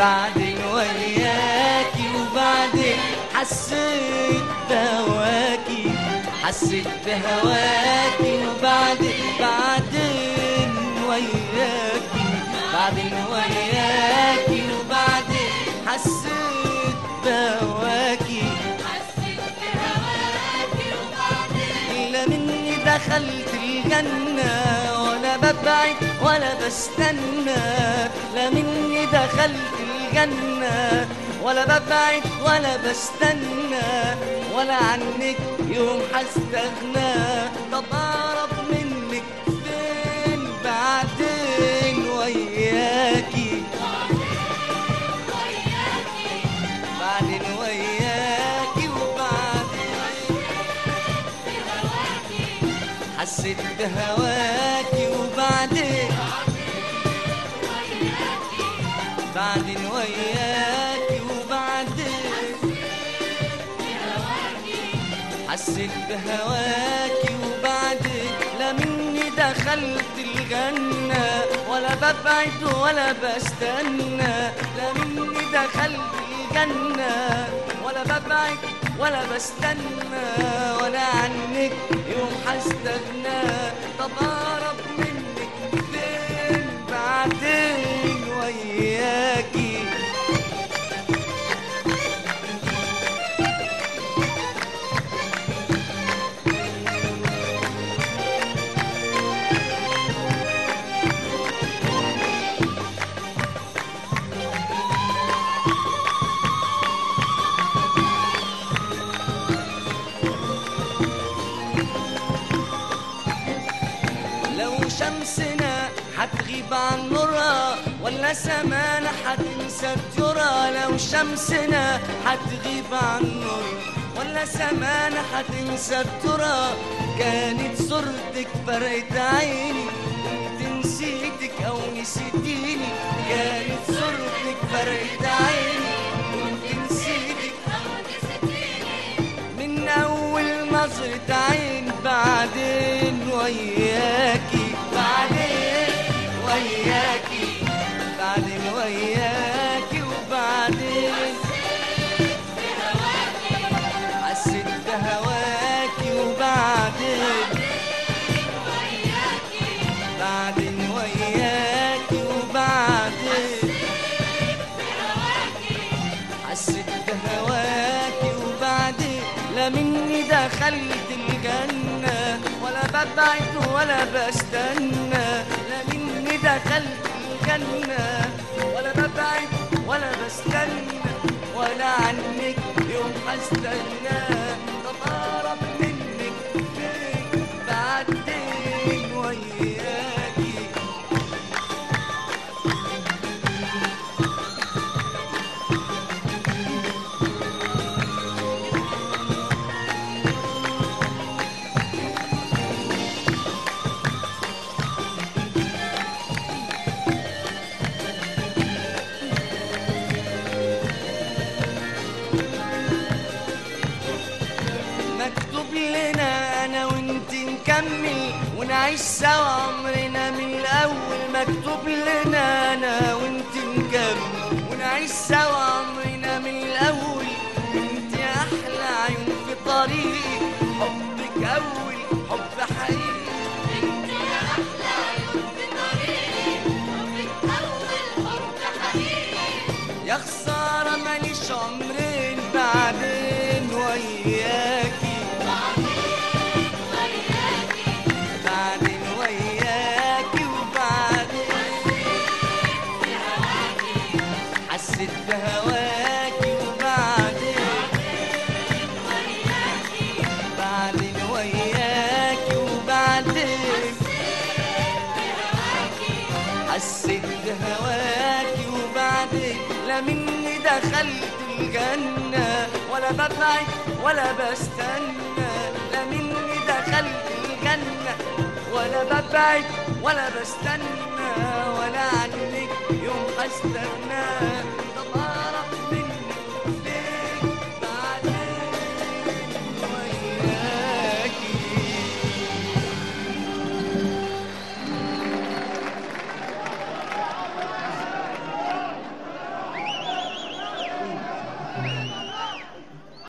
بعدين وياكي وبعدين حسيت بهواكي حسيت بهواكي وبعدين بعدين وياكي بعدين وياكي وبعدين حسيت بهواكي. إلا مني دخلت الجنة. ببعد ولا بستنى لا مني دخلت الجنة. ولا ببعد ولا بستنى ولا عنك يوم هستغنى طب أقرب منك فين بعدين؟ وياكي بعدين وياكي وبعدين. حسيت بهواكي وبعدين بعدين وياكي وبعدين حسيت بهواكي وبعدين لا مني دخلت الجنة ولا ببعد ولا بستنى لا مني دخلت الجنة ولا ببعد ولا بستنى ولا عنك يوم هستغنى طب فين بعدين وياكي عن نورها ولا سمانا هتنسى الترى لو شمسنا هتغيب عن نورها ولا سمانا هتنسى الترى كانت صورتك فرقت عيني كنت نسيتك أو نسيتيني. كانت صورتك فرقت عيني كنت نسيتك من أول نظرة عين بعدين بعدين وياكي بعدين وياكي وبعدين حسيت بهواكي وبعدين بعدين وياكي وبعدين حسيت بهواكي وبعدين لا مني دخلت الجنة ولا ببعد ولا بستنى. مني دخلت الجنة ولا ببعد ولا بستنى ولا عنك يوم هستنى نكمل ونعيش سوا عمرنا من الأول مكتوب لنا أنا وأنت نكمل ونعيش سوا عمرنا من الأول انت أحلى عيون في طريقي حبك أول حب حقيقي. يا خسارة ماليش عمرين بعدين وياكي دخلت الجنة ولا ببعد ولا بستنى. لا مني دخلت الجنة ولا ببعد ولا بستنى. ولا